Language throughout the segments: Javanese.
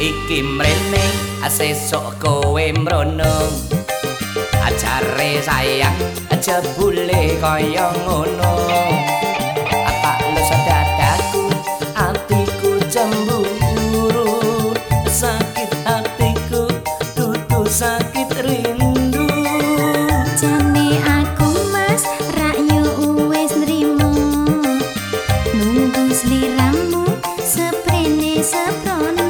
iki mrene sesuk kowe mrono. Ajare sayang jebule kaya ngono. Apa lu sadadaku atiku cemburu. Sakit hatiku tutu sakit rindu. Jane aku mas rayu wis nrimo. Nunggu sliramu seprene seprono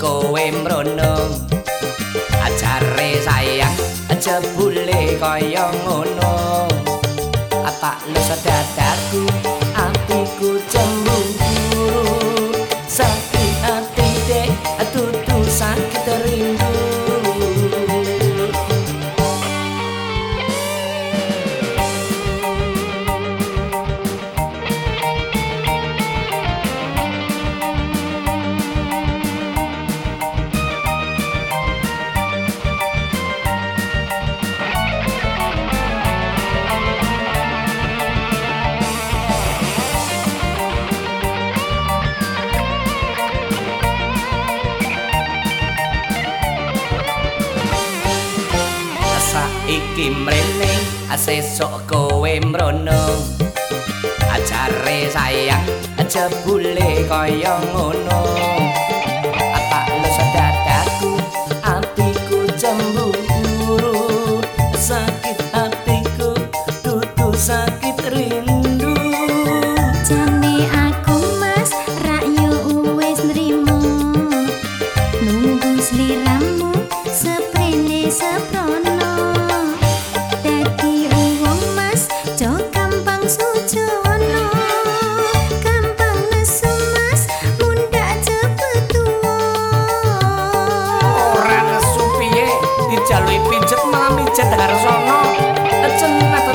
kowe mrono. Ajare sayang jebule kaya ngono. Tak lu sedadaku atiku cemburu saiki mrene sesuk kowe mrono. Ajare sayang jebule kaya ngono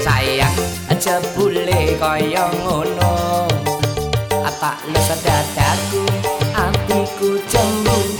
sayang jebule kaya ngono. Tak lu sedadaku atiku cemburu